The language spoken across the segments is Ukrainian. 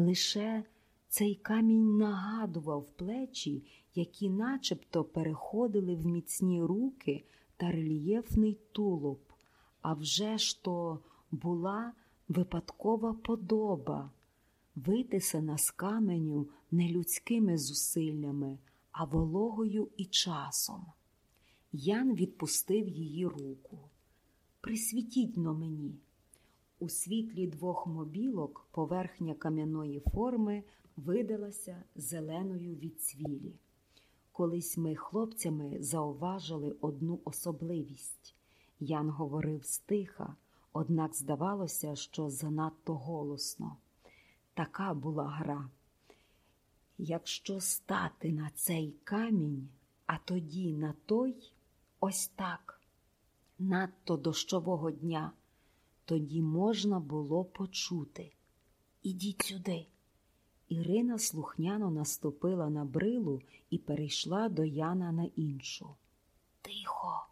Лише цей камінь нагадував плечі, які начебто переходили в міцні руки та рельєфний тулуб. А вже ж то була випадкова подоба, витисана з каменю не людськими зусиллями, а вологою і часом. Ян відпустив її руку. Присвітіть но мені. У світлі двох мобілок поверхня кам'яної форми видалася зеленою від цвілі. Колись ми хлопцями зауважили одну особливість. Ян говорив стиха, однак здавалося, що занадто голосно. Така була гра. Якщо стати на цей камінь, а тоді на той, ось так, надто дощового дня, тоді можна було почути. Ідіть сюди. Ірина слухняно наступила на брилу і перейшла до Яна на іншу. Тихо.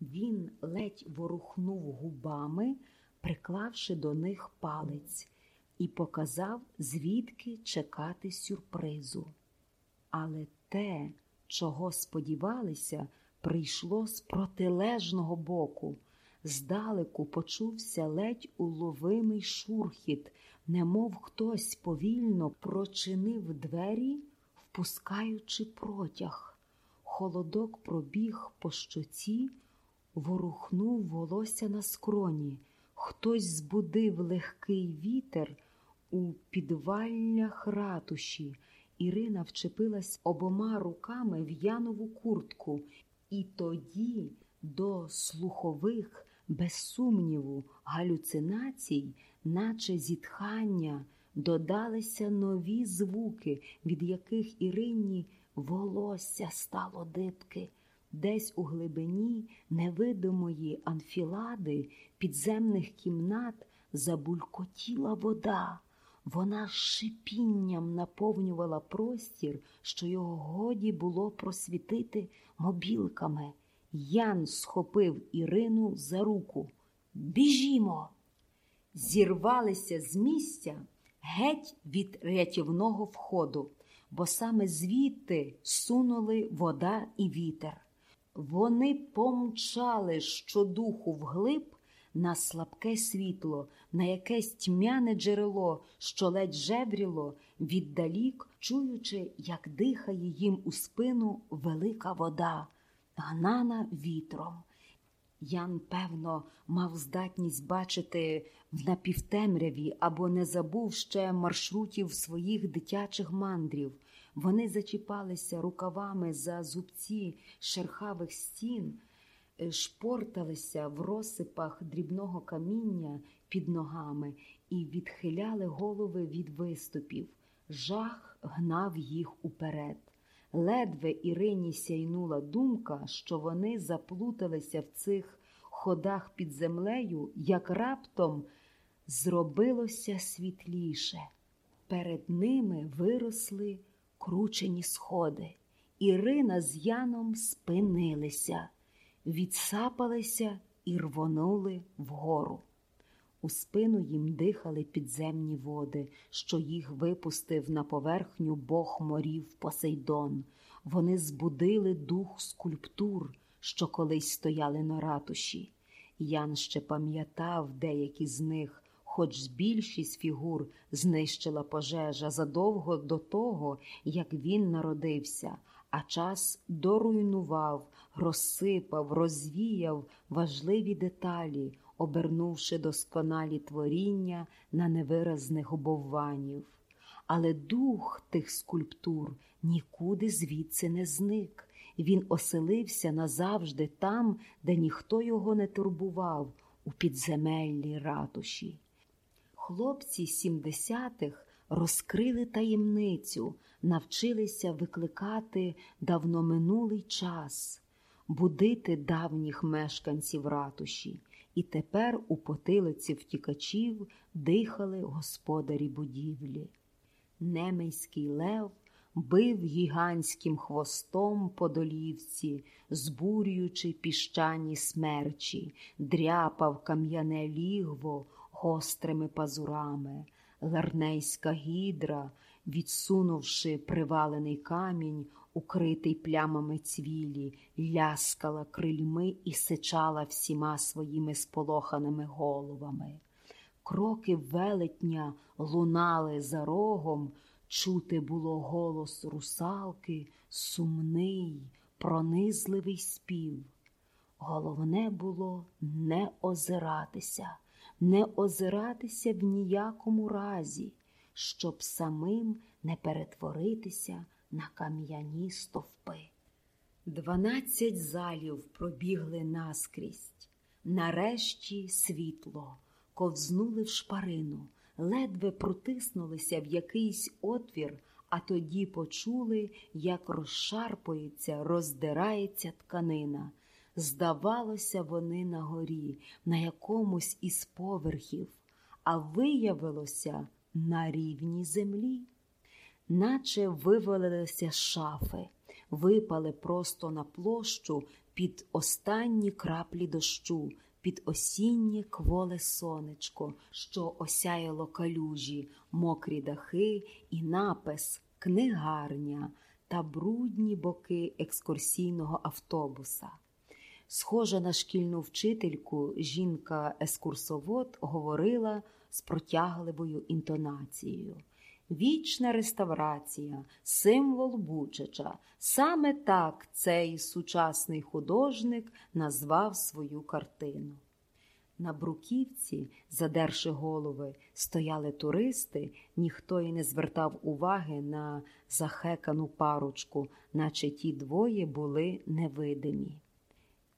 Він ледь ворухнув губами, приклавши до них палець, і показав, звідки чекати сюрпризу. Але те, чого сподівалися, прийшло з протилежного боку. Здалеку почувся ледь уловимий шурхіт, немов хтось повільно прочинив двері, впускаючи протяг. Холодок пробіг по щоці, ворухнув волосся на скроні. Хтось збудив легкий вітер у підваллях ратуші. Ірина вчепилась обома руками в янову куртку, і тоді до слухових, без сумніву, галюцинацій, наче зітхання, додалися нові звуки, від яких Ірині волосся стало дибки. Десь у глибині невидимої анфілади підземних кімнат забулькотіла вода. Вона шипінням наповнювала простір, що його годі було просвітити мобілками. Ян схопив Ірину за руку. Біжімо! Зірвалися з місця геть від рятівного входу, бо саме звідти сунули вода і вітер. Вони помчали щодуху вглиб на слабке світло, на якесь тьмяне джерело, що ледь жевріло віддалік, чуючи, як дихає їм у спину велика вода, гнана вітром. Ян, певно, мав здатність бачити в напівтемряві або не забув ще маршрутів своїх дитячих мандрів. Вони зачіпалися рукавами за зубці шерхавих стін, шпорталися в розсипах дрібного каміння під ногами і відхиляли голови від виступів. Жах гнав їх уперед. Ледве Ірині сяйнула думка, що вони заплуталися в цих ходах під землею, як раптом зробилося світліше. Перед ними виросли кручені сходи. Ірина з Яном спинилися, відсапалися і рвонули вгору. У спину їм дихали підземні води, що їх випустив на поверхню бог морів Посейдон. Вони збудили дух скульптур, що колись стояли на ратуші. Ян ще пам'ятав деякі з них, хоч більшість фігур знищила пожежа задовго до того, як він народився, а час доруйнував, розсипав, розвіяв важливі деталі, обернувши досконалі творіння на невиразних обовванів. Але дух тих скульптур нікуди звідси не зник. Він оселився назавжди там, де ніхто його не турбував, у підземеллі ратуші. Хлопці сімдесятих розкрили таємницю, навчилися викликати давноминулий час, будити давніх мешканців ратуші, і тепер у потилиці втікачів дихали господарі будівлі. Немейський лев бив гігантським хвостом по долівці, збурюючи піщані смерчі, дряпав кам'яне лігво гострими пазурами. ларнейська гідра, відсунувши привалений камінь, укритий плямами цвілі, ляскала крильми і сичала всіма своїми сполоханими головами. Кроки велетня лунали за рогом, чути було голос русалки, сумний, пронизливий спів. Головне було не озиратися, не озиратися в ніякому разі, щоб самим не перетворитися на кам'яні стовпи. Дванадцять залів пробігли наскрізь. Нарешті світло, ковзнули в шпарину, ледве протиснулися в якийсь отвір, а тоді почули, як розшарпується, роздирається тканина. Здавалося, вони на горі, на якомусь із поверхів, а виявилося на рівні землі, наче вивалилися шафи, випали просто на площу під останні краплі дощу, під осіннє кволе сонечко, що осяяло калюжі, мокрі дахи і напис Книгарня та брудні боки екскурсійного автобуса. Схожа на шкільну вчительку, жінка-ескурсовод говорила з протягливою інтонацією. Вічна реставрація, символ Бучача. Саме так цей сучасний художник назвав свою картину. На бруківці, задерши голови, стояли туристи, ніхто й не звертав уваги на захекану парочку, наче ті двоє були невидимі.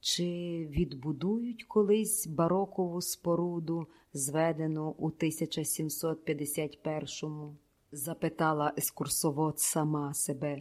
Чи відбудують колись барокову споруду, зведену у 1751-му? Запитала ескурсовод сама себе,